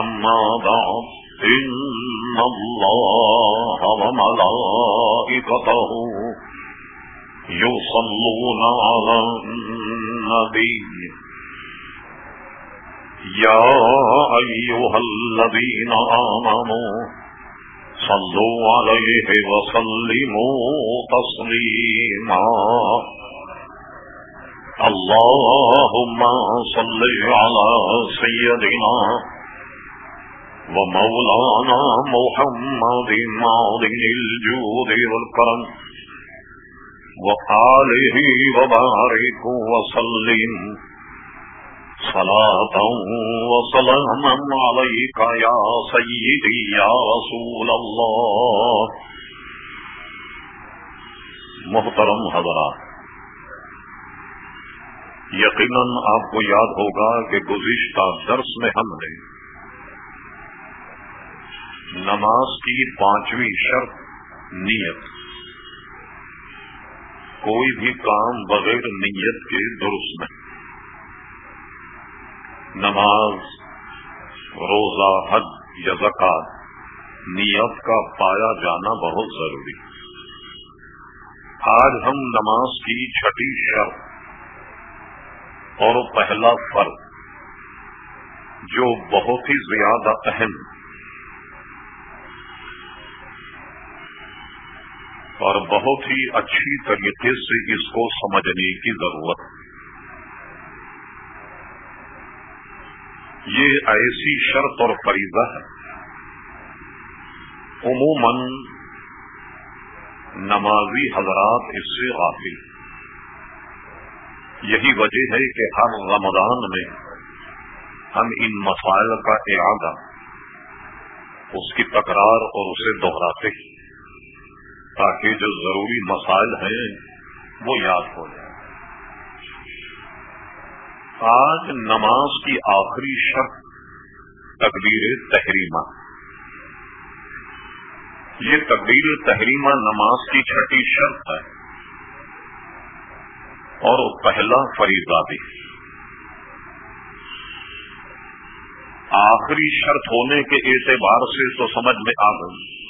أما بعد، إن الله وملائكته يصلون على النبي. يا أيها الذين آمنوا، صلوا عليه وسلموا تسليما. اللهم صل على سيدنا ومولانا محمد معظم الجود والكرم وآله وبارك وسلم صلاة وسلاما عليك يا سيدي يا رسول الله. محترم حضرات، یقیناً آپ کو یاد ہوگا کہ گزشتہ درس میں ہم نے نماز کی پانچویں شرط نیت۔ کوئی بھی کام بغیر نیت کے درست نہیں۔ نماز، روزہ، حج یا زکات نیت کا پایا جانا بہت ضروری آج ہم نماز کی چھٹی شرط اور پہلا فرق جو بہت ہی زیادہ اہم اور بہت ہی اچھی طریقے سے اس کو سمجھنے کی ضرورت یہ ایسی شرط اور فریضہ ہے۔ عموماً نمازی حضرات اس سے غافل یہی وجہ ہے کہ ہر رمضان میں ہم ان مسائل کا اعادہ، اس کی تکرار اور اسے دوہراتے ہیں۔ تاکہ جو ضروری مسائل ہیں وہ یاد ہو جائیں۔ آج نماز کی آخری شرط تقبیر تحریمہ۔ یہ تقبیر تحریمہ نماز کی چھٹی شرط ہے۔ اور پہلا فریضہ بھی۔ آخری شرط ہونے کے اعتبار سے تو سمجھ میں آ گئی۔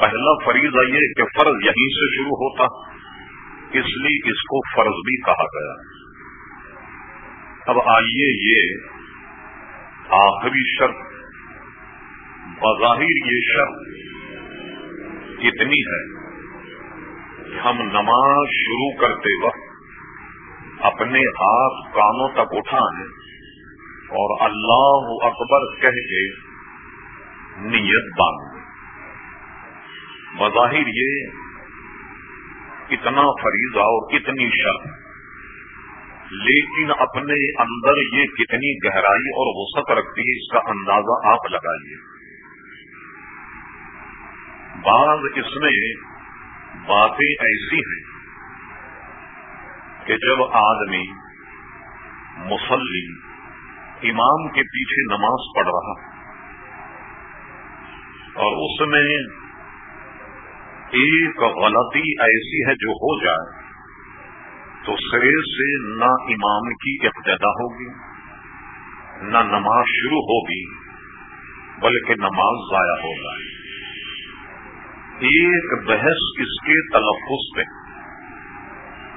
پہلا فریض یہ کہ فرض یہیں سے شروع ہوتا، اس لیے اس کو فرض بھی کہا گیا۔ اب آئیے یہ آخری شرط، بظاہر یہ شرط اتنی ہے کہ ہم نماز شروع کرتے وقت اپنے ہاتھ کانوں تک اٹھائیں اور اللہ اکبر کہہ کے نیت باندھ۔ بظاہر یہ اتنا فریضہ اور اتنی شرط لیکن اپنے اندر یہ کتنی گہرائی اور وسعت رکھتی ہے، اس کا اندازہ آپ لگائیے۔ بعض اس میں باتیں ایسی ہیں کہ جب آدمی مسلم امام کے پیچھے نماز پڑھ رہا اور اس میں ایک غلطی ایسی ہے جو ہو جائے تو سرے سے نہ امام کی ابتدا ہوگی، نہ نماز شروع ہوگی، بلکہ نماز ضائع ہو جائے۔ ایک بحث اس کے تلفظ پہ۔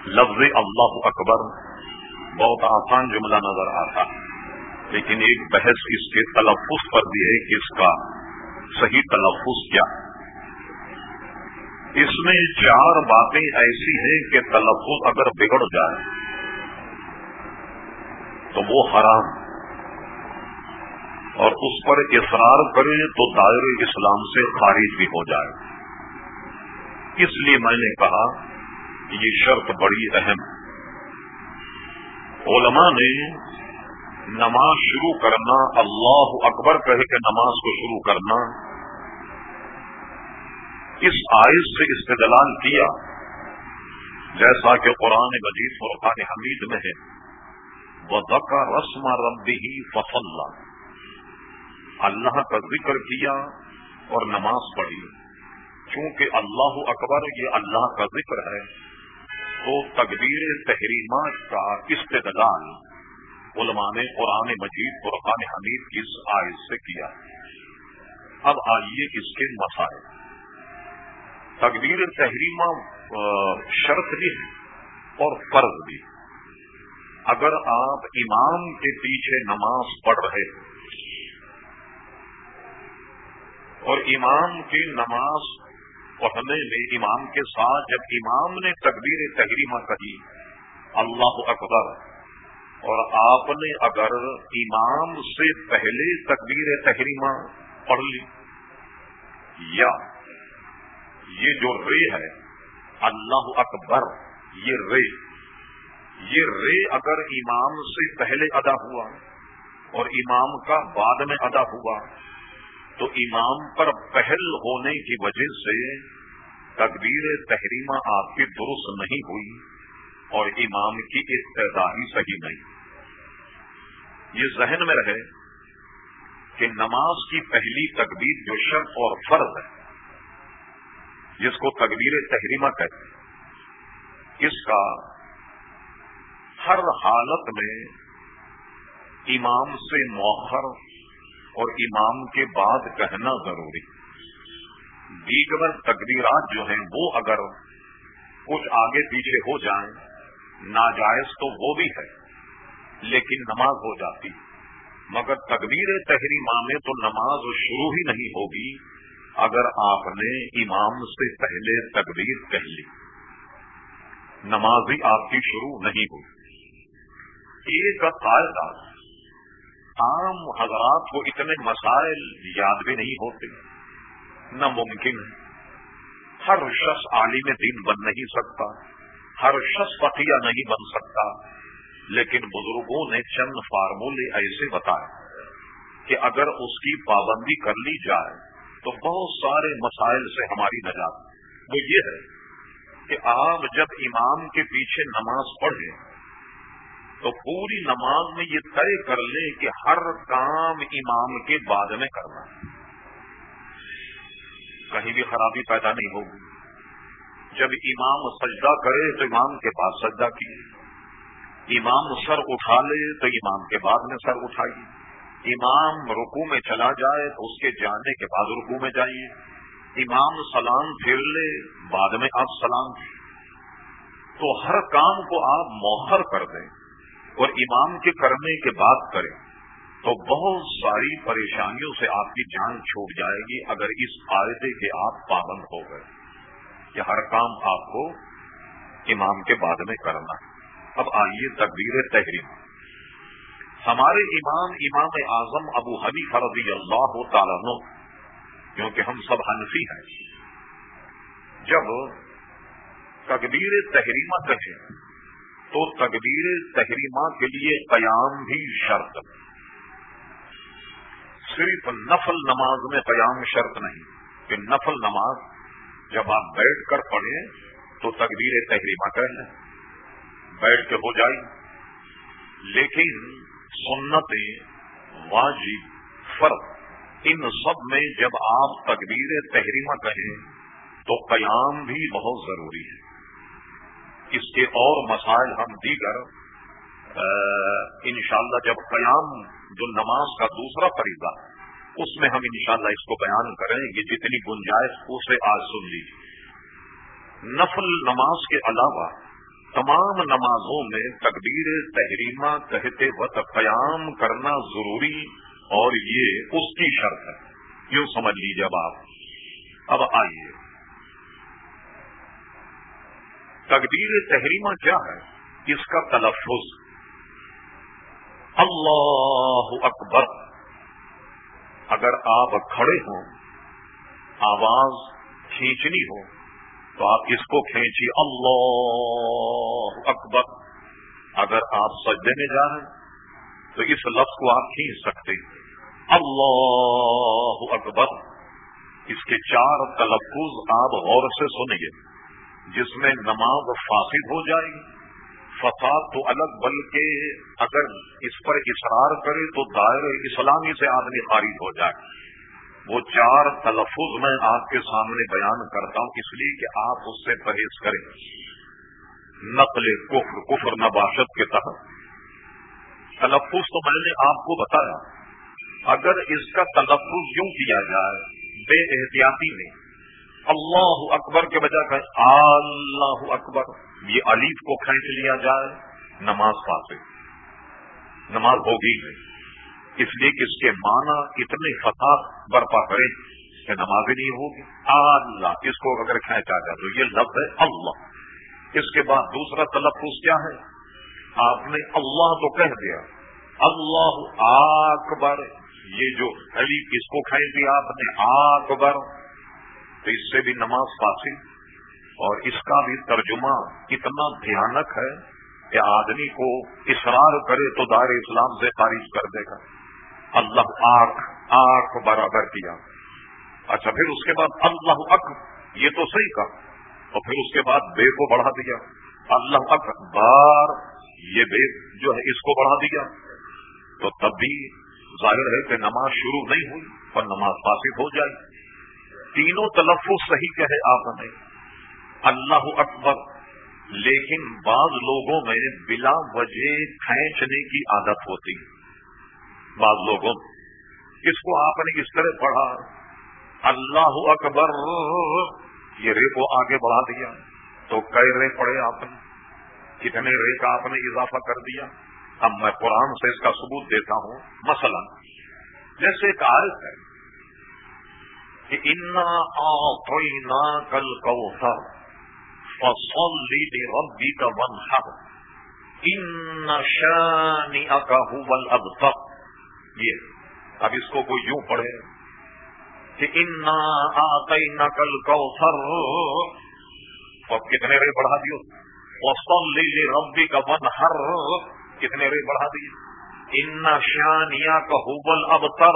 لفظ اللہ اکبر بہت آسان جملہ نظر آتا، لیکن ایک بحث اس کے تلفظ پر بھی ہے کہ اس کا صحیح تلفظ کیا۔ ہے اس میں چار باتیں ایسی ہیں کہ تلفظ اگر بگڑ جائے تو وہ حرام اور اس پر اصرار کرے تو دائر اسلام سے خارج بھی ہو جائے۔ اس لیے میں نے کہا یہ شرط بڑی اہم علماء نے نماز شروع کرنا اللہ اکبر کہے کہ نماز کو شروع کرنا اس آئس سے استدلال کیا جیسا کہ قرآن مجید فرقان حمید میں ہے۔ وہ دکا رسم ربی ہی فصل اللہ کا ذکر کیا اور نماز پڑھی۔ چونکہ اللہ اکبر یہ اللہ کا ذکر ہے، تو تقبیر تحریمات کا استدلال علماء نے قرآن مجید قرآن حمید کی اس آئز سے کیا۔ اب آئیے اس کے مسائل۔ تقبیر تحریمہ شرط بھی ہے اور فرض بھی اگر آپ امام کے پیچھے نماز پڑھ رہے اور امام کی نماز پڑھنے میں، امام کے ساتھ جب امام نے تقبیر تحریمہ کہی، اللہ اکبر، اور آپ نے اگر امام سے پہلے تقبیر تحریمہ پڑھ لی، یا یہ جو رے ہے، اللہ اکبر، یہ رے۔ یہ رے اگر امام سے پہلے ادا ہوا اور امام کا بعد میں ادا ہوا، تو امام پر پہل ہونے کی وجہ سے تقبیر تحریمہ آپ کی درست نہیں ہوئی اور امام کی اقتداری صحیح نہیں۔ یہ ذہن میں رہے کہ نماز کی پہلی تقبیر جو شرط اور فرض ہے جس کو تقبیر تحریمہ کہتے ہیں، اس کا ہر حالت میں امام سے موخر اور امام کے بعد کہنا ضروری دیگر تقبیرات جو ہیں، وہ اگر کچھ آگے پیچھے ہو جائیں، ناجائز تو وہ بھی ہے، لیکن نماز ہو جاتی۔ مگر تقبیر تحریمہ میں تو نماز شروع ہی نہیں ہوگی۔ اگر آپ نے امام سے پہلے تقبیر کہہ لی نماز آپ کی شروع نہیں ہوئی۔ ایک قاعدہ عام حضرات کو اتنے مسائل یاد بھی نہیں ہوتے۔ نہ ممکن ہے۔ ہر شخص عالم دین بن نہیں سکتا۔ ہر شخص پتیا نہیں بن سکتا۔ لیکن بزرگوں نے چند فارمولے ایسے بتائے کہ اگر اس کی پابندی کر لی جائے تو بہت سارے مسائل سے ہماری نجات وہ یہ ہے کہ آپ جب امام کے پیچھے نماز پڑھیں تو پوری نماز میں یہ طے کر لیں کہ ہر کام امام کے بعد میں کرنا ہے۔ کہیں بھی خرابی پیدا نہیں ہوگی۔ جب امام سجدہ کرے تو امام کے پاس سجدہ کیے امام سر اٹھا لے تو امام کے بعد میں سر اٹھائیے۔ امام رکو میں چلا جائے تو اس کے جانے کے بعد رکو میں جائیے۔ امام سلام پھر لے، بعد میں آپ سلام تو ہر کام کو آپ موہر کر دیں اور امام کے کرنے کے بعد کریں۔ تو بہت ساری پریشانیوں سے آپ کی جان چھوٹ جائے گی اگر اس فائدے کے آپ پابند ہو گئے کہ ہر کام آپ کو امام کے بعد میں کرنا ہے۔ اب آئیے تقبیر تحریم۔ ہمارے امام امام اعظم ابو حبی فرضی اللہ تعالیٰ کیونکہ ہم سب حنفی ہیں، جب تقبیر تحریمہ کہیں، تو تقبیر تحریمہ کے لیے قیام بھی شرط صرف نفل نماز میں قیام شرط نہیں، کہ نفل نماز جب آپ بیٹھ کر پڑھیں، تو تقبیر تحریمہ کہیں، بیٹھ کے ہو جائے لیکن سنتیں واجب فرق ان سب میں جب آپ تقبیر تحریمہ کہیں تو قیام بھی بہت ضروری ہے۔ اس کے اور مسائل ہم دیگر انشاءاللہ جب قیام جو نماز کا دوسرا فریضہ، اس میں ہم انشاءاللہ اس کو بیان کریں گے جتنی گنجائش اسے آج سن لیجیے نفل نماز کے علاوہ تمام نمازوں میں تقدیر تحریمہ کہتے وقت قیام کرنا ضروری اور یہ اس کی شرط ہے۔ یوں سمجھ لیجیے اب آپ۔ اب آئیے۔ تقدیر تحریمہ کیا ہے؟ اس کا تلفظ۔ اللہ اکبر۔ اگر آپ کھڑے ہوں، آواز کھینچنی ہو تو آپ اس کو کھینچیے۔ اللہ اکبر۔ اگر آپ سجدے میں جا رہے ہیں، تو اس لفظ کو آپ کھینچ سکتے اللہ اکبر۔ اس کے چار تلفظ آپ غور سے سنیے۔ جس میں نماز فاسد ہو جائے گی فساد تو الگ، بلکہ اگر اس پر اصرار کرے تو دائر اسلامی سے آدمی خارج ہو جائے۔ وہ چار تلفظ میں آپ کے سامنے بیان کرتا ہوں، اس لیے کہ آپ اس سے پرہیز کریں۔ نقل کفر کفر نباشت کے تحت۔ تلفظ تو میں نے آپ کو بتایا۔ اگر اس کا تلفظ یوں کیا جائے، بے احتیاطی میں، اللہ اکبر کے بجائے کہ اللہ اکبر، یہ علیف کو کھینچ لیا جائے، نماز پاسے نماز ہوگی نہیں اس لیے کہ اس کے معنی اتنے فساد برپا کرے کہ نماز نہیں ہوگی اللہ اس کو اگر کھینچا جائے تو یہ لفظ ہے اللہ۔ اس کے بعد دوسرا تلفظ کیا ہے؟ آپ نے اللہ تو کہہ دیا۔ اللہ اکبر۔ یہ جو علی، اس کو کھینچ دیا آپ نے۔ اکبر۔ تو اس سے بھی نماز فاصل۔ اور اس کا بھی ترجمہ اتنا بھیانک ہے کہ آدمی کو اصرار کرے تو دار اسلام سے خارج کر دے گا۔ اللہ آخ آخ برابر کیا اچھا پھر اس کے بعد اللہ اک یہ تو صحیح کا اور پھر اس کے بعد بے کو بڑھا دیا۔ اللہ اک بار یہ بے جو ہے اس کو بڑھا دیا۔ تو تب بھی ظاہر ہے کہ نماز شروع نہیں ہوئی اور نماز فاسد ہو جائے تینوں تلفظ صحیح کہے آپ نے۔ اللہ اکبر، لیکن بعض لوگوں میں بلا وجہ کھینچنے کی عادت ہوتی۔ ہے بعض لوگوں اس کو آپ نے اس طرح پڑھا، اللہ اکبر، یہ رے کو آگے بڑھا دیا، تو کئی رے پڑھے آپ نے، کتنے رے کا آپ نے اضافہ کر دیا۔ اب میں قرآن سے اس کا ثبوت دیتا ہوں۔ مثلا، جیسے ایک عارف ہے کہ انا کل کو فصلی ربی کا ون ان شانی کا اب تک یہ اب اس کو کوئی یوں پڑھے کہ انا آئی نقل کو سر اور کتنے رے بڑھا دیو۔ وسطل لی ربی کا ون ہر کتنے رے بڑھا دیے۔ ان شانیا کا حبل اب تر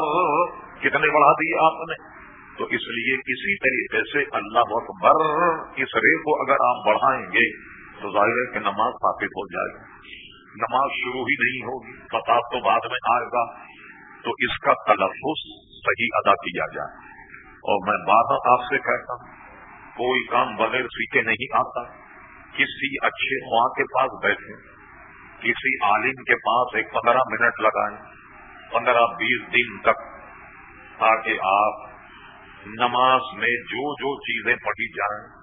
کتنے بڑھا دیے آپ نے۔ تو اس لیے کسی طریقے سے اللہ اکبر اس رے کو اگر آپ بڑھائیں گے تو ظاہر ہے کہ نماز ثابت ہو جائے گی۔ نماز شروع ہی نہیں ہوگی۔ فتح تو بعد میں آئے گا۔ تو اس کا تلفظ صحیح ادا کیا جائے۔ اور میں بار آپ سے کہتا ہوں، کوئی کام بغیر سیکھے نہیں آتا۔ کسی اچھے ماں کے پاس بیٹھے، کسی عالم کے پاس ایک پندرہ منٹ لگائیں، پندرہ بیس دن تک، تاکہ آپ نماز میں جو جو چیزیں پڑھی جائیں،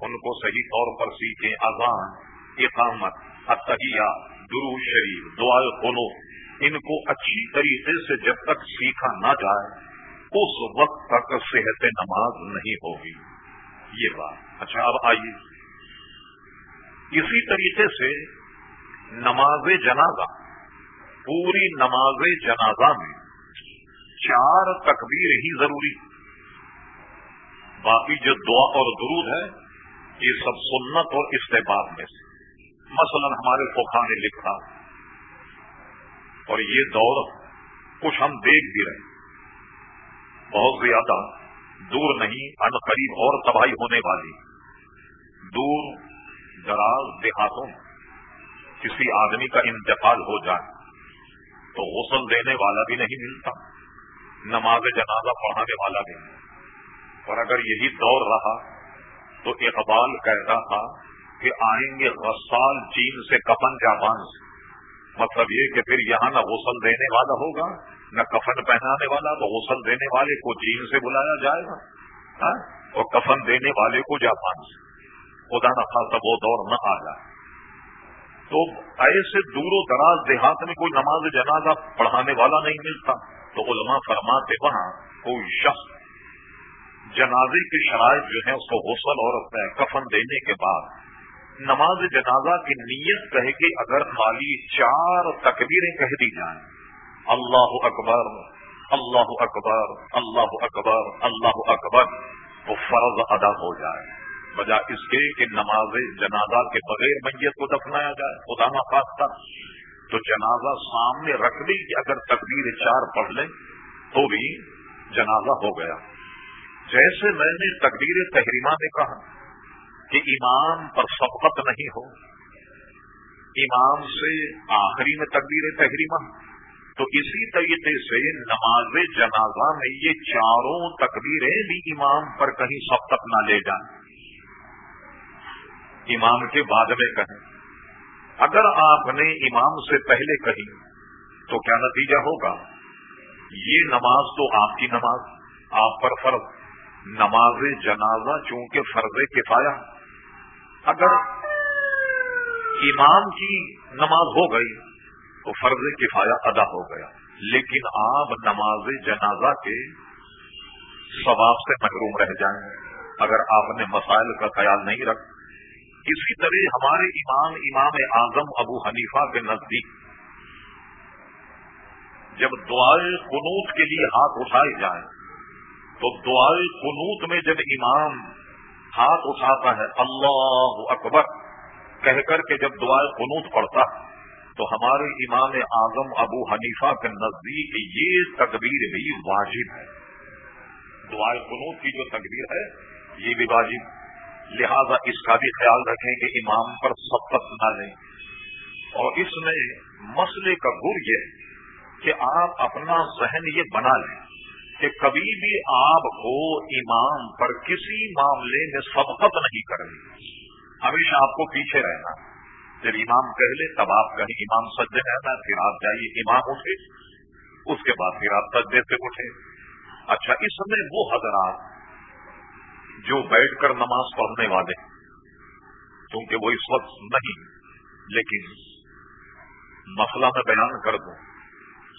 ان کو صحیح طور پر سیکھیں۔ اذان، اقامت اتحیہ درو شریف دعا خنو ان کو اچھی طریقے سے جب تک سیکھا نہ جائے، اس وقت تک صحت نماز نہیں ہوگی۔ یہ بات۔ اچھا اب آئیے۔ اسی طریقے سے نماز جنازہ، پوری نماز جنازہ میں چار تکبیر ہی ضروری۔ باقی جو دعا اور درود ہے، یہ سب سنت اور استحباب میں سے۔ مثلا ہمارے پوکھا نے لکھا اور یہ دور کچھ ہم دیکھ بھی رہے بہت زیادہ دور نہیں، ان قریب اور تباہی ہونے والی۔ دور دراز دیہاتوں کسی آدمی کا انتقال ہو جائے تو غسل دینے والا بھی نہیں ملتا، نماز جنازہ پڑھانے والا بھی نہیں۔ اور اگر یہی دور رہا تو اقبال کہتا تھا کہ آئیں گے غسال چین سے کپن جاپان سے۔ مطلب یہ کہ پھر یہاں نہ غسل دینے والا ہوگا، نہ کفن پہنانے والا، تو غسل دینے والے کو چین سے بلایا جائے گا۔ ہاں؟ اور کفن دینے والے کو جاپان سے خدا نہ خاصا وہ دور نہ آ جائے۔ تو ایسے دور و دراز دیہات میں کوئی نماز جنازہ پڑھانے والا نہیں ملتا۔ تو علماء فرماتے وہاں کوئی شخص جنازے کی شرائط جو ہے اس کو غسل اور کفن دینے کے بعد نماز جنازہ کی نیت کہے کہ اگر خالی چار تکبیریں کہہ دی جائیں۔ اللہ اکبر اللہ اکبر اللہ اکبر اللہ اکبر، تو فرض ادا ہو جائے۔ بجا اس کے کہ نماز جنازہ کے بغیر میت کو دفنایا جائے، خدا نخواستہ تو جنازہ سامنے رکھ دی کہ اگر تقدیر چار پڑھ لیں تو بھی جنازہ ہو گیا۔ جیسے میں نے تقدیر تحریمہ میں کہا کہ امام پر سبقت نہیں ہو۔ امام سے آخری میں تقدیر تحریمہ۔ تو اسی طریقے سے نماز جنازہ میں یہ چاروں تقدیریں بھی امام پر کہیں سبقت نہ لے جائیں۔ امام کے بعد میں کہیں۔ اگر آپ نے امام سے پہلے کہی تو کیا نتیجہ ہوگا؟ یہ نماز تو آپ کی نماز، آپ پر فرض۔ نماز جنازہ چونکہ فرض کفایا اگر امام کی نماز ہو گئی تو فرض کفایا ادا ہو گیا، لیکن آپ نماز جنازہ کے ثواب سے محروم رہ جائیں۔ اگر آپ نے مسائل کا خیال نہیں رکھ اسی طرح ہمارے امام امام اعظم ابو حنیفہ کے نزدیک جب دعائے قنوت کے لیے ہاتھ اٹھائے جائیں، تو دعائے قنوت میں جب امام ہاتھ اٹھاتا ہے، اللہ اکبر۔ کہہ کر کے جب دعائے قنوت پڑتا ہے تو ہمارے امام اعظم ابو حنیفہ کے نزدیک یہ تقبیر بھی واجب ہے۔ دعائے قنوت کی جو تقبیر ہے، یہ بھی واجب۔ لہذا اس کا بھی خیال رکھیں کہ امام پر سبقت نہ لیں۔ اور اس میں مسئلے کا گر یہ کہ آپ اپنا ذہن یہ بنا لیں۔ کہ کبھی بھی آپ کو امام پر کسی معاملے میں سبقت نہیں کرنی۔ ہمیشہ آپ کو پیچھے رہنا۔ جب امام کہہ لے تب آپ کہیں امام سجے رہنا پھر آپ جائیے امام اٹھے۔ اس کے بعد پھر آپ سجدے سے اٹھے۔ اچھا اس میں وہ حضرات جو بیٹھ کر نماز پڑھنے والے کیونکہ وہ اس وقت نہیں، لیکن مسئلہ میں بیان کر دوں۔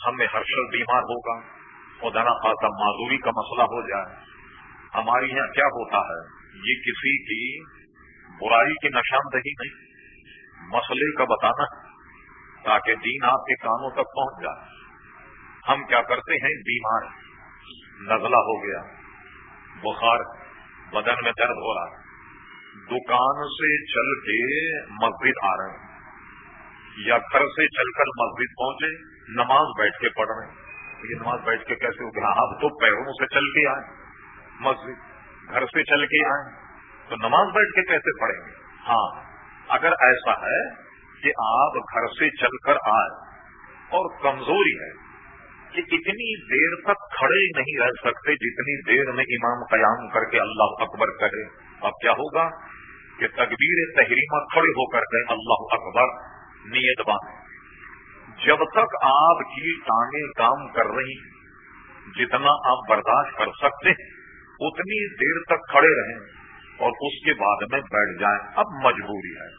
ہمیں ہر شخص بیمار ہوگا۔ اور دنا خاصا معذوری کا مسئلہ ہو جائے۔ ہمارے یہاں کیا ہوتا ہے؟ یہ کسی کی برائی کی نشاندہی نہیں۔ مسئلے کا بتانا تاکہ دین آپ کے کانوں تک پہنچ جائے۔ ہم کیا کرتے ہیں؟ بیمار نزلہ ہو گیا۔ بخار بدن میں درد ہو رہا ہے۔ دکان سے چل کے مسجد آ رہے ہیں۔ یا گھر سے چل کر مسجد پہنچے، نماز بیٹھ کے پڑھ رہے ہیں۔ یہ نماز بیٹھ کے کیسے ہو گیا ہاں، آپ تو پیروں سے چل کے آئے مسجد گھر سے چل کے آئے تو نماز بیٹھ کے کیسے پڑھیں گے؟ ہاں اگر ایسا ہے کہ آپ گھر سے چل کر آئے اور کمزوری ہے کہ اتنی دیر تک کھڑے نہیں رہ سکتے جتنی دیر میں امام قیام کر کے اللہ اکبر کرے۔ اب کیا ہوگا کہ تقبیر تحریمہ کھڑے ہو کر کے اللہ اکبر نیت بان جب تک آپ کی ٹانگیں کام کر رہی جتنا آپ برداشت کر سکتے ہیں، اتنی دیر تک کھڑے رہیں اور اس کے بعد میں بیٹھ جائیں۔ اب مجبوری ہے۔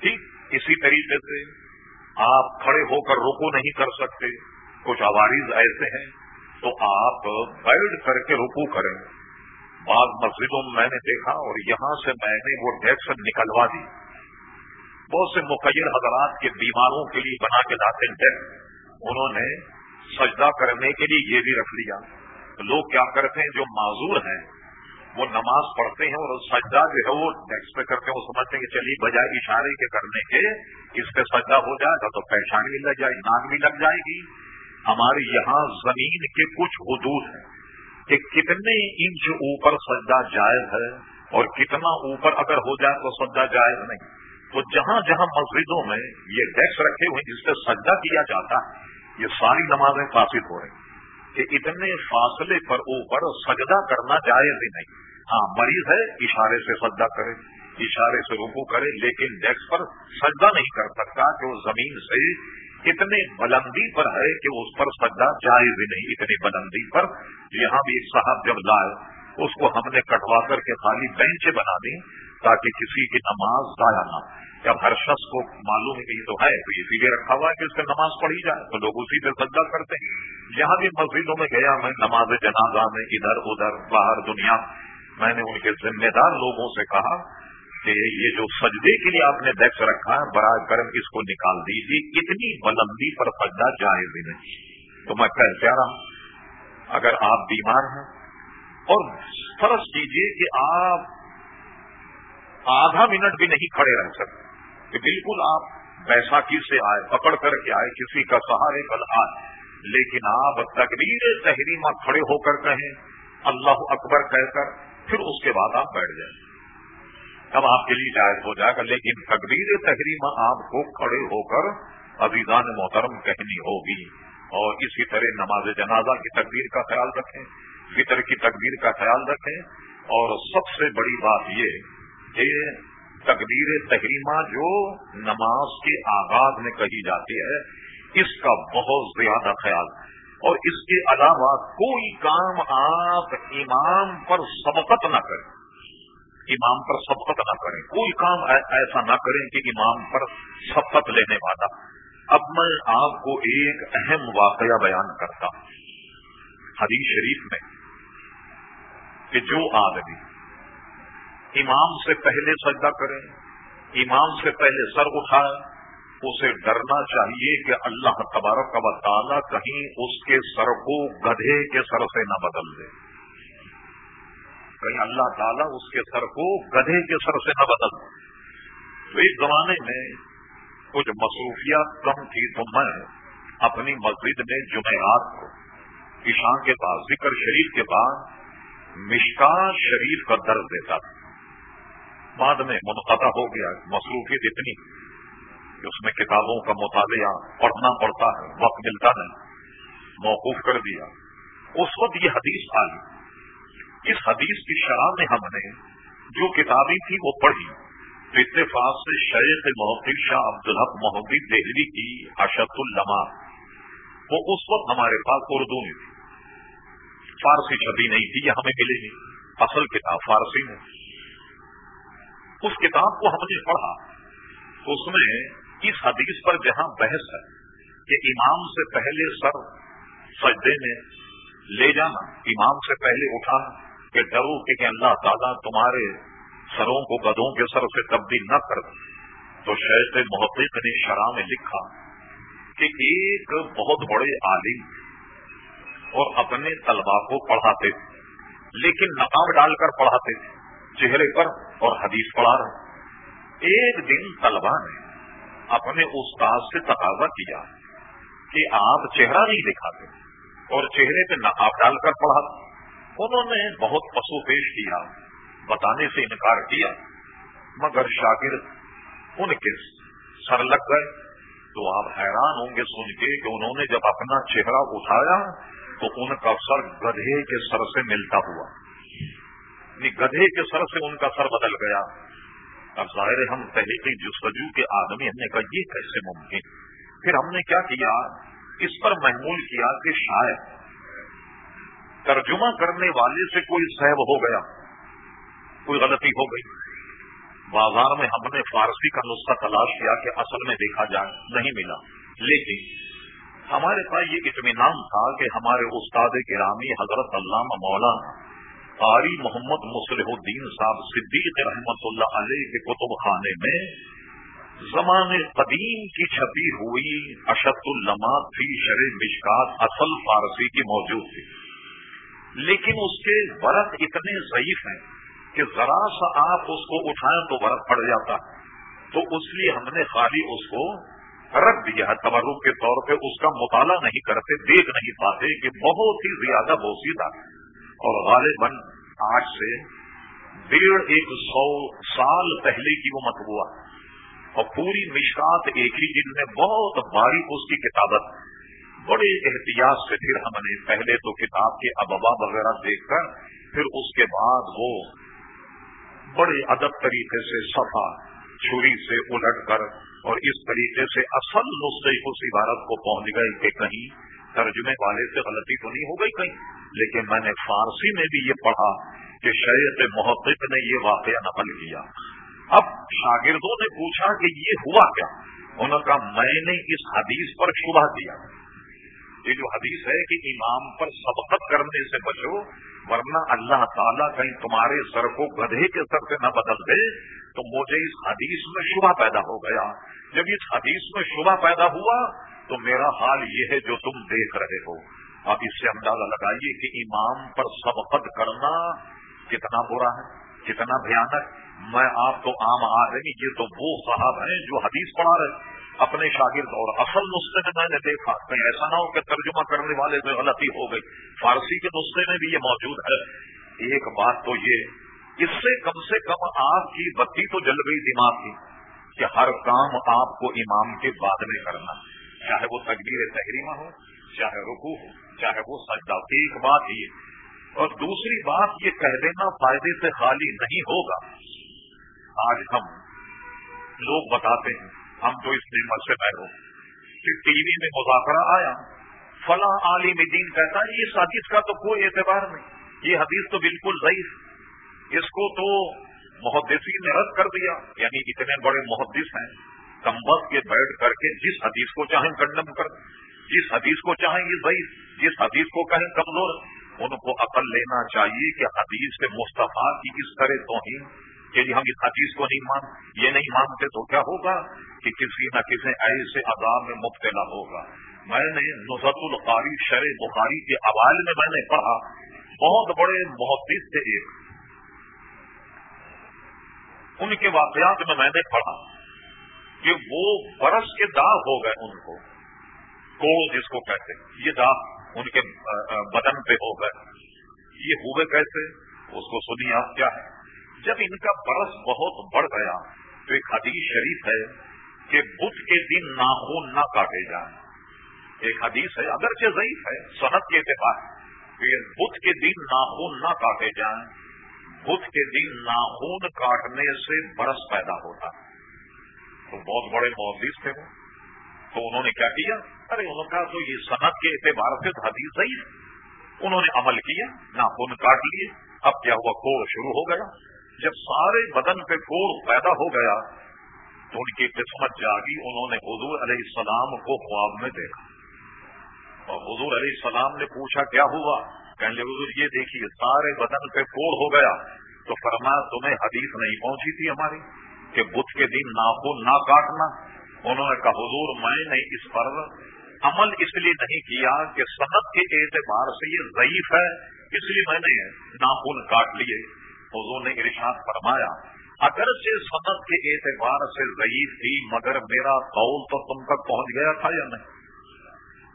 ٹھیک، اسی طریقے سے آپ کھڑے ہو کر رکو نہیں کر سکتے۔ کچھ عوارض ایسے ہیں، تو آپ بیٹھ کر کے رکو کریں۔ بعض مسجدوں میں نے دیکھا اور یہاں سے میں نے وہ ڈیکس نکلوا دی۔ بہت سے مقیر حضرات کے بیماروں کے لیے بنا کے لاتے ڈیکس انہوں نے سجدہ کرنے کے لیے یہ بھی رکھ لیا۔ لوگ کیا کرتے ہیں؟ جو معذور ہیں، وہ نماز پڑھتے ہیں اور سجدہ جو ہے وہ ڈیکس پہ کرتے ہیں۔ وہ سمجھتے ہیں کہ چلیے، بجائے اشارے کے کرنے کے، اس پہ سجدہ ہو جائے گا تو پہچان بھی لگ جائے گی ناک بھی لگ جائے گی۔ ہمارے یہاں زمین کے کچھ حدود ہیں کہ کتنے انچ اوپر سجدہ جائز ہے اور کتنا اوپر اگر ہو جائے تو سجدہ جائز نہیں۔ تو جہاں جہاں مسجدوں میں یہ ڈیکس رکھے ہوئے جس سے سجدہ کیا جاتا ہے، یہ ساری نمازیں فاسد ہو رہی کہ اتنے فاصلے پر اوپر سجدہ کرنا جائز ہی نہیں۔ ہاں مریض ہے، اشارے سے سجدہ کرے، اشارے سے رکو کرے، لیکن ڈیکس پر سجدہ نہیں کر سکتا کہ وہ زمین سے اتنے بلندی پر ہے کہ اس پر سجدہ جائز ہی نہیں، اتنی بلندی پر۔ یہاں بھی ایک صاحب جب لائے، اس کو ہم نے کٹوا کر کے خالی بینچ بنا دی تاکہ کسی کی نماز ضائع نہ جب ہر شخص کو معلوم ہے کہ یہ تو ہے، تو یہ سیدھے رکھا ہوا ہے کہ اس سے نماز پڑھی جائے، تو لوگ اسی پہ سجدہ کرتے ہیں۔ جہاں بھی مسجدوں میں گیا میں نماز جنازہ میں ادھر ادھر باہر دنیا، میں نے ان کے ذمہ دار لوگوں سے کہا کہ یہ جو سجدے کے لیے آپ نے ڈیکس رکھا ہے برائے کرم اس کو نکال دیجیے اتنی بلندی پر سجدہ جائز بھی نہیں۔ تو میں کہہ کیا رہا اگر آپ بیمار ہیں اور فرض کیجیے کہ آپ آدھا منٹ بھی نہیں کھڑے رہ سکتے۔ کہ بالکل آپ بیساکھی سے آئے، پکڑ کر کے آئے، کسی کا سہارے کل آئے۔ لیکن آپ تقریر تحریمہ کھڑے ہو کر کہیں، اللہ اکبر کہہ کر، پھر اس کے بعد آپ بیٹھ جائیں۔ اب آپ کے لیے جائز ہو جائے گا۔ لیکن تقریر تحریمہ آپ کو کھڑے ہو کر عزیزان محترم کہنی ہوگی۔ اور اسی طرح نماز جنازہ کی تقدیر کا خیال رکھیں، فطر کی تقدیر کا خیال رکھیں۔ اور سب سے بڑی بات یہ کہ تقدیر تحریمہ جو نماز کے آغاز میں کہی جاتی ہے، اس کا بہت زیادہ خیال۔ اور اس کے علاوہ کوئی کام آپ امام پر سبقت نہ کریں۔ امام پر سبقت نہ کریں۔ کوئی کام ایسا نہ کریں کہ امام پر سبقت لینے والا۔ اب میں آپ کو ایک اہم واقعہ بیان کرتا ہوں۔ حدیث شریف میں کہ جو آدمی امام سے پہلے سجدہ کریں، امام سے پہلے سر اٹھائے اسے ڈرنا چاہیے کہ اللہ تبارک و تعالیٰ کہیں اس کے سر کو گدھے کے سر سے نہ بدل دے۔ کہیں اللہ تعالیٰ اس کے سر کو گدھے کے سر سے نہ بدل دے۔ تو ایک زمانے میں کچھ مصروفیات کم تھی تو میں اپنی مسجد میں جمعرات کو ایشان کے بعد، ذکر شریف کے بعد، مشکا شریف کا درد دیتا تھا۔ بعد میں منقطع ہو گیا مصروفیت اتنی کہ اس میں کتابوں کا مطالعہ پڑھنا پڑتا ہے، وقت ملتا نہیں، موقوف کر دیا۔ اس وقت یہ حدیث آئی۔ اس حدیث کی شرح میں ہم نے جو کتابیں تھی وہ پڑھی۔ اتفاق سے شیخ محفل شاہ عبدالحق محمد دہلی کی اشد الما وہ اس وقت ہمارے پاس اردو میں تھی۔ فارسی چھبی نہیں تھی، یہ ہمیں ملے گی اصل کتاب فارسی میں۔ اس کتاب کو ہم نے پڑھا اس میں اس حدیث پر جہاں بحث ہے کہ امام سے پہلے سر سجدے میں لے جانا، امام سے پہلے اٹھانا کہ ڈرو کہ اللہ تعالیٰ تمہارے سروں کو گدوں کے سر سے تبدیل نہ کر تو شیخ محبت نے شرح میں لکھا کہ ایک بہت بڑے عالم اور اپنے طلبا کو پڑھاتے تھے لیکن نقاب ڈال کر پڑھاتے تھے چہرے پر اور حدیث پڑھا رہا ایک دن طلبا نے اپنے استاد سے تقاضا کیا کہ آپ چہرہ نہیں دکھاتے اور چہرے پہ نقاب ڈال کر پڑھا۔ انہوں نے بہت پسو پیش کیا، بتانے سے انکار کیا، مگر شاگرد ان کے سر لگ گئے۔ تو آپ حیران ہوں گے سن کے کہ انہوں نے جب اپنا چہرہ اٹھایا تو ان کا سر گدھے کے سر سے ملتا ہوا۔ یعنی گدھے کے سر سے ان کا سر بدل گیا۔ اب ظاہر ہم تحقیقی جستجو کے آدمی ہم نے کہا، یہ کیسے ممکن؟ پھر ہم نے کیا کیا؟ اس پر محمول کیا کہ شاید ترجمہ کرنے والے سے کوئی سہب ہو گیا، کوئی غلطی ہو گئی۔ بازار میں ہم نے فارسی کا نسخہ تلاش کیا کہ اصل میں دیکھا جائے، نہیں ملا۔ لیکن ہمارے پاس یہ اطمینان تھا کہ ہمارے استاد گرامی حضرت علامہ مولانا قاری محمد مسلح الدین صاحب صدیق رحمت اللہ علیہ کے کتب خانے میں زمان قدیم کی چھپی ہوئی اشد المات فی شر مشکات اصل فارسی کی موجود تھی۔ لیکن اس کے برق اتنے ضعیف ہیں کہ ذرا سا آپ اس کو اٹھائیں تو برف پڑ جاتا تو اس لیے ہم نے خالی اس کو رکھ دیا ہے۔ تبرک کے طور پہ اس کا مطالعہ نہیں کرتے، دیکھ نہیں پاتے کہ بہت ہی زیادہ بوسیدہ ہے۔ اور غالباً آج سے ڈیڑھ ایک سو سال پہلے کی وہ متبوع اور پوری مشکات ایک ہی جن میں بہت باریک اس کی کتابت۔ بڑے احتیاط سے پھر ہم نے پہلے تو کتاب کے اببا وغیرہ دیکھ کر پھر اس کے بعد وہ بڑے ادب طریقے سے صفا چھری سے الٹ کر اور اس طریقے سے اصل نسخے اس عبارت کو پہنچ گئے کہ کہیں ترجمے والے سے غلطی تو نہیں ہو گئی کہیں۔ لیکن میں نے فارسی میں بھی یہ پڑھا کہ شیخ محقق نے یہ واقعہ نقل کیا۔ اب شاگردوں نے پوچھا کہ یہ ہوا کیا؟ انہوں نے کہا، میں نے اس حدیث پر شبہ دیا۔ یہ جو حدیث ہے کہ امام پر سبقت کرنے سے بچو، ورنہ اللہ تعالیٰ کہیں تمہارے سر کو گدھے کے سر سے نہ بدل دے، تو مجھے اس حدیث میں شبہ پیدا ہو گیا۔ جب اس حدیث میں شبہ پیدا ہوا، تو میرا حال یہ ہے جو تم دیکھ رہے ہو۔ اب اس سے اندازہ لگائیے کہ امام پر سبقت کرنا کتنا برا ہے، کتنا بھیانک۔ میں آپ تو عام آدمی، یہ تو وہ صاحب ہیں جو حدیث پڑھا رہے اپنے شاگرد اور اصل نسخے میں میں نے دیکھا۔ کہیں ایسا نہ ہو کہ ترجمہ کرنے والے میں غلطی ہو گئی۔ فارسی کے نسخے میں بھی یہ موجود ہے۔ ایک بات تو یہ، اس سے کم سے کم آپ کی بتی تو جل گئی دماغ کی کہ ہر کام آپ کو امام کے بعد میں کرنا ہے۔ چاہے وہ تقبیر تحریمہ ہو، چاہے رکو ہو، چاہے وہ سجدہ، ایک بات یہ۔ اور دوسری بات یہ کہہ دینا فائدے سے خالی نہیں ہوگا۔ آج ہم لوگ بتاتے ہیں، ہم تو اس نعمت سے ہو پھر ٹی وی میں مذاکرہ آیا، فلاں عالم دین کہتا ہے، یہ حدیث کا تو کوئی اعتبار نہیں، یہ حدیث تو بالکل ضعیف۔ اس کو تو محدثی نے رد کر دیا یعنی اتنے بڑے محدث ہیں۔ کمبت کے بیٹھ کر کے جس حدیث کو چاہیں کنڈم کر جس حدیث کو چاہیں یہ ضعیف، جس حدیث کو کہیں کمزور، ان کو عقل لینا چاہیے کہ حدیث سے مصطفیٰ کی اس طرح توہین کہ جی ہم اس حدیث کو نہیں مان، یہ نہیں مانتے تو کیا ہوگا کہ کسی نہ کسی ایسے عذاب میں مبتلا ہوگا۔ میں نے نظرت القاری شر بخاری کے حوالے میں میں نے پڑھا، بہت بڑے محدث تھے ایک۔ ان کے واقعات میں میں نے پڑھا۔ کہ وہ برس کے داغ ہو گئے ان کو۔ کو جس کو کہتے ہیں، یہ داغ ان کے بدن پہ ہو گئے۔ یہ ہوئے کیسے؟ اس کو سنیے آپ کیا ہے۔ جب ان کا برس بہت بڑھ گیا تو ایک حدیث شریف ہے کہ بدھ کے دن ناخون نہ کاٹے جائیں۔ ایک حدیث ہے، اگرچہ ضعیف ہے، صنعت کے اعتبار کہ بدھ کے دن ناخون نہ کاٹے جائیں بدھ کے دن ناخون کاٹنے سے برس پیدا ہوتا ہے۔ تو بہت بڑے محدث تھے وہ۔ تو انہوں نے کیا کیا؟ ارے انہوں نے کہا، تو یہ صنعت کے اعتبار سے حدیث صحیح انہوں نے عمل کیا ناخون کاٹ لیے۔ اب کیا ہوا؟ کوڑ شروع ہو گیا۔ جب سارے بدن پہ کوڑ پیدا ہو گیا، تو ان کی قسمت جاگی۔ انہوں نے حضور علیہ السلام کو خواب میں دیکھا۔ اور حضور علیہ السلام نے پوچھا، کیا ہوا؟ کہنے حضور یہ دیکھیے، سارے بدن پہ کوڑ ہو گیا۔ تو فرمایا، تمہیں حدیث نہیں پہنچی تھی ہماری۔ کہ بدھ کے دن ناخن نہ کاٹنا۔ انہوں نے کہا، حضور، میں نے اس پر عمل اس لیے نہیں کیا کہ صنعت کے اعتبار سے یہ ضعیف ہے، اس لیے میں نے ناخن کاٹ لیے۔ حضور نے ارشاد فرمایا اگر سے صنعت کے اعتبار سے ضعیف تھی، مگر میرا قول تو تم تک پہنچ گیا تھا یا نہیں؟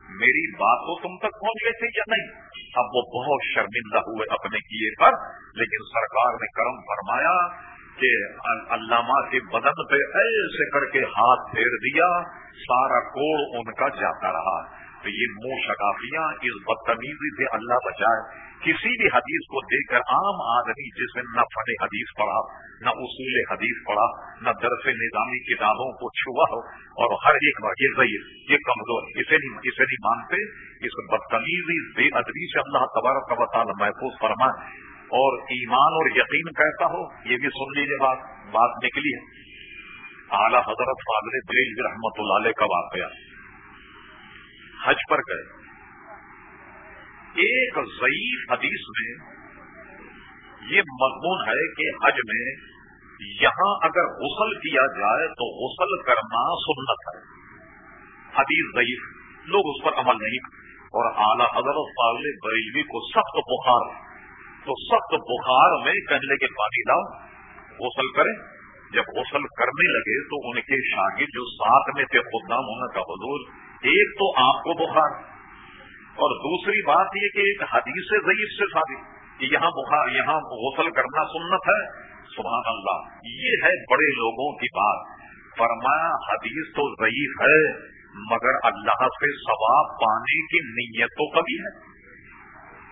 میری بات تو تم تک پہنچ گئی تھی یا نہیں؟ اب وہ بہت شرمندہ ہوئے اپنے کیے پر، لیکن سرکار نے کرم فرمایا کہ علامہ کے بدن پہ ایسے کر کے ہاتھ پھیر دیا، سارا کوڑ ان کا جاتا رہا۔ تو یہ منہ شکافیاں اس بدتمیزی سے اللہ بچائے۔ کسی بھی حدیث کو دیکھ کر عام آدمی جس نے نہ فن حدیث پڑھا، نہ اصول حدیث پڑھا، نہ درس نظامی کتابوں کو چھوا ہو، اور ہر ایک بار یہ ضعیف، یہ کمزور اسے نہیں اسے نہیں مانتے۔ اس بدتمیزی بے ادبی سے اللہ تبارک کا تعالی محفوظ فرمائے۔ اور ایمان اور یقین کہتا ہو یہ بھی سن لیجیے بات بات نکلی ہے۔ اعلیٰ حضرت فاضل دل رحمت اللہ علیہ کا واقعہ۔ حج پر گئے۔ ایک ضعیف حدیث میں یہ مضمون ہے کہ حج میں یہاں اگر غسل کیا جائے تو غسل کرنا سنت ہے۔ حدیث ضعیف، لوگ اس پر عمل نہیں اور اعلیٰ حضرت فاضل بریلوی کو سخت بخار تو سخت بخار میں کہنے کے پانی لاؤ غسل کریں۔ جب غسل کرنے لگے تو ان کے شاگرد جو ساتھ میں تھے، خود نام ہونے کا حضور، ایک تو آپ کو بخار۔ اور دوسری بات یہ کہ ایک حدیث ضعیف سے ثابت کہ یہاں بخار، یہاں غسل کرنا سنت ہے۔ سبحان اللہ، یہ ہے بڑے لوگوں کی بات۔ فرمایا، حدیث تو ضعیف ہے، مگر اللہ سے ثواب پانے کی نیت تو کبھی ہے۔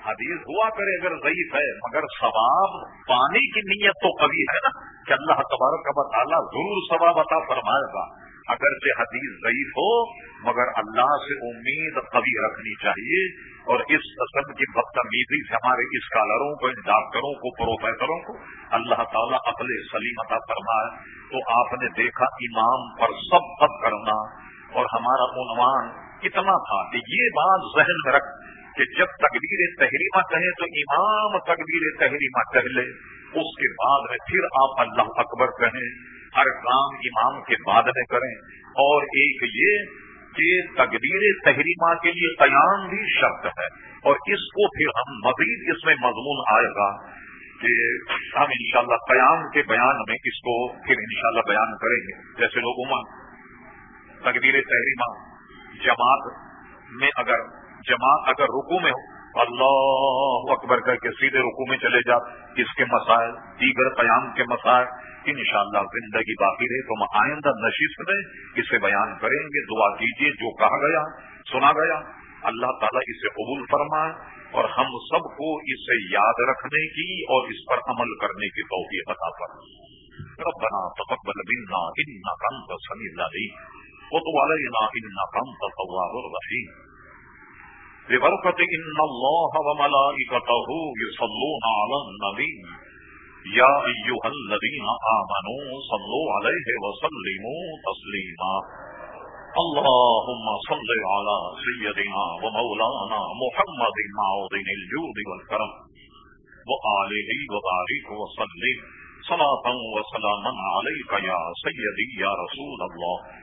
حدیث ہوا کرے اگر ضعیف ہے، مگر ثواب پانے کی نیت تو کبھی ہے نا۔ کہ اللہ تبارک کا تعالیٰ ضرور ثواب عطا فرمائے گا۔ اگرچہ حدیث ضعیف ہو، مگر اللہ سے امید قوی رکھنی چاہیے۔ اور اس قسم کی بدتمیزی سے ہمارے اسکالروں کو ان ڈاکٹروں کو، پروفیسروں کو اللہ تعالیٰ عقل سلیم عطا فرمائے۔ تو آپ نے دیکھا امام پر سب قد کرنا اور ہمارا عنوان اتنا تھا کہ یہ بات ذہن میں رکھ کہ جب تقدیر تحریمہ کہیں تو امام تقدیر تحریمہ کہہ لے اس کے بعد میں پھر آپ اللہ اکبر کہیں، ہر کام امام کے بعد میں کریں۔ اور ایک یہ کہ تقدیر تحریمہ کے لیے قیام بھی شرط ہے۔ اور اس کو پھر ہم مزید اس میں مضمون آئے گا کہ ہم انشاءاللہ قیام کے بیان میں اس کو پھر انشاءاللہ بیان کریں گے۔ جیسے لوگ عمر تقدیر تحریمہ جماعت میں اگر جماعت اگر رکو میں ہو، اللہ اکبر کر کے سیدھے رکو میں چلے جا، اس کے مسائل، دیگر قیام کے مسائل، انشاءاللہ زندگی باقی رہے تو ہم آئندہ نشست میں اسے بیان کریں گے، دعا کیجیے جو کہا گیا، سنا گیا، اللہ تعالیٰ اسے قبول فرمائے اور ہم سب کو اسے یاد رکھنے کی اور اس پر عمل کرنے کی توفیق عطا فرمائے۔ ربنا تقبل منا انك انت السميع العليم وتب علينا انك انت التواب الرحيم ببركة ان الله وملائكته يصلون على النبي یا ایوہ الذین آمنوا صلو علیہ وسلموا تسلیما. اللہم صل علی سیدنا ومولانا محمد معوضن الجود والکرم. وآلہ وبارک وسلم صلاة وسلاما علیک یا سیدی یا رسول اللہ.